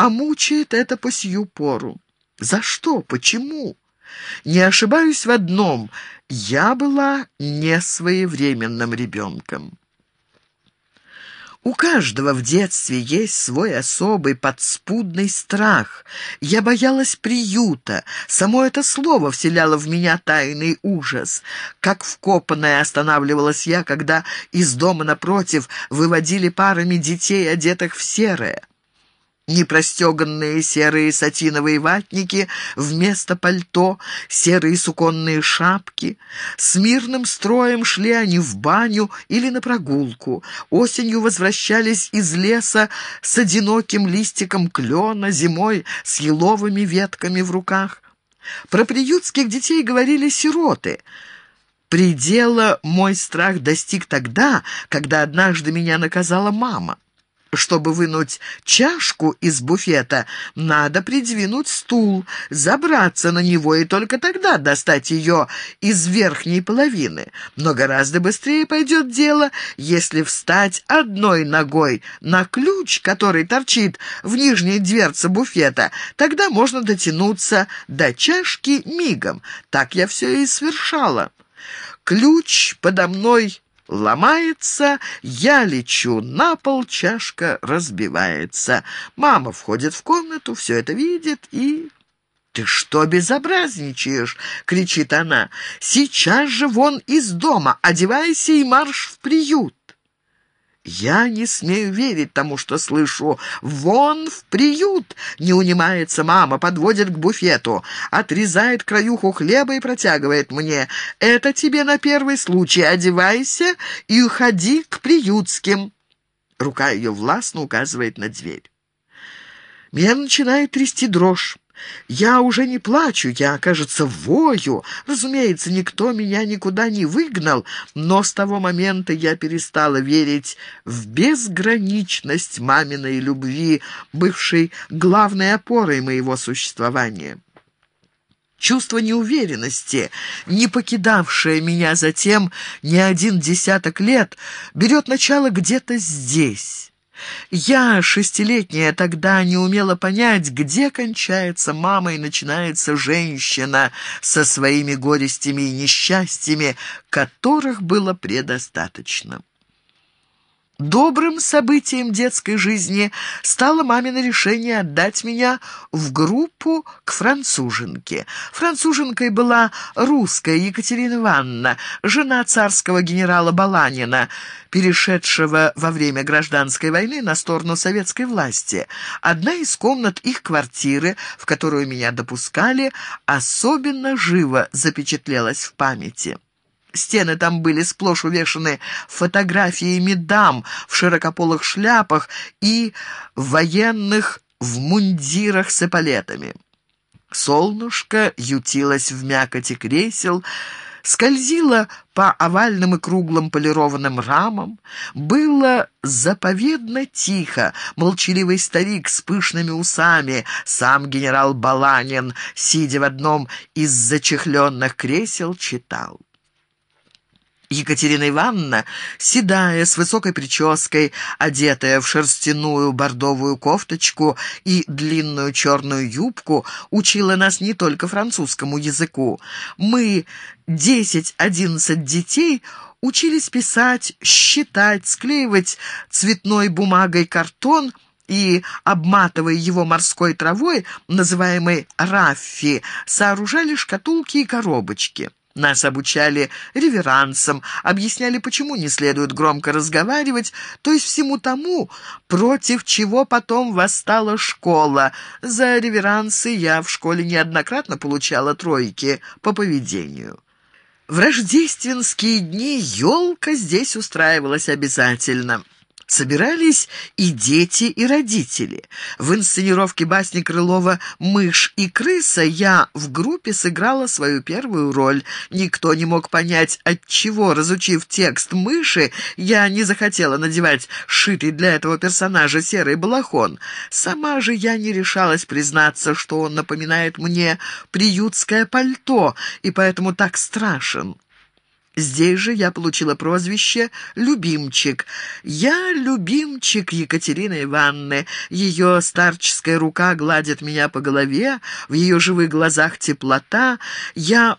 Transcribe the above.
а мучает это по сию пору. За что? Почему? Не ошибаюсь в одном. Я была несвоевременным ребенком. У каждого в детстве есть свой особый подспудный страх. Я боялась приюта. Само это слово вселяло в меня тайный ужас. Как вкопанная останавливалась я, когда из дома напротив выводили парами детей, одетых в серое непростеганные серые сатиновые ватники вместо пальто, серые суконные шапки. С мирным строем шли они в баню или на прогулку. Осенью возвращались из леса с одиноким листиком клена, зимой с еловыми ветками в руках. Про приютских детей говорили сироты — Предела мой страх достиг тогда, когда однажды меня наказала мама. Чтобы вынуть чашку из буфета, надо придвинуть стул, забраться на него и только тогда достать ее из верхней половины. Но гораздо быстрее пойдет дело, если встать одной ногой на ключ, который торчит в нижней дверце буфета. Тогда можно дотянуться до чашки мигом. Так я все и совершала. Ключ подо мной ломается, я лечу на пол, чашка разбивается. Мама входит в комнату, все это видит и... «Ты что безобразничаешь?» — кричит она. «Сейчас же вон из дома, одевайся и марш в приют!» Я не смею верить тому, что слышу. «Вон в приют!» — не унимается мама, подводит к буфету, отрезает краюху хлеба и протягивает мне. «Это тебе на первый случай. Одевайся и уходи к приютским». Рука ее властно указывает на дверь. Меня начинает трясти дрожь. Я уже не плачу, я, кажется, вою. Разумеется, никто меня никуда не выгнал, но с того момента я перестала верить в безграничность маминой любви, бывшей главной опорой моего существования. Чувство неуверенности, не покидавшее меня затем не один десяток лет, берет начало где-то здесь». Я, шестилетняя, тогда не умела понять, где кончается мама и начинается женщина со своими горестями и несчастьями, которых было предостаточно. Добрым событием детской жизни стало мамино решение отдать меня в группу к француженке. Француженкой была русская Екатерина Ивановна, жена царского генерала Баланина, перешедшего во время гражданской войны на сторону советской власти. Одна из комнат их квартиры, в которую меня допускали, особенно живо запечатлелась в памяти. Стены там были сплошь увешаны фотографиями дам в широкополых шляпах и военных в мундирах с эполетами. Солнышко ютилось в мякоти кресел, скользило по овальным и круглым полированным рамам. Было заповедно тихо. Молчаливый старик с пышными усами, сам генерал Баланин, сидя в одном из зачехленных кресел, читал. Екатерина Ивановна, седая, с высокой прической, одетая в шерстяную бордовую кофточку и длинную черную юбку, учила нас не только французскому языку. Мы, десять-одиннадцать детей, учились писать, считать, склеивать цветной бумагой картон и, обматывая его морской травой, называемой раффи, сооружали шкатулки и коробочки. Нас обучали реверансам, объясняли, почему не следует громко разговаривать, то есть всему тому, против чего потом восстала школа. За реверансы я в школе неоднократно получала тройки по поведению. В рождественские дни елка здесь устраивалась обязательно. Собирались и дети, и родители. В инсценировке басни Крылова «Мышь и крыса» я в группе сыграла свою первую роль. Никто не мог понять, от чего, разучив текст «Мыши», я не захотела надевать шитый для этого персонажа серый балахон. Сама же я не решалась признаться, что он напоминает мне приютское пальто, и поэтому так страшен. Здесь же я получила прозвище «Любимчик». Я любимчик Екатерины Ивановны. Ее старческая рука гладит меня по голове, в ее живых глазах теплота. Я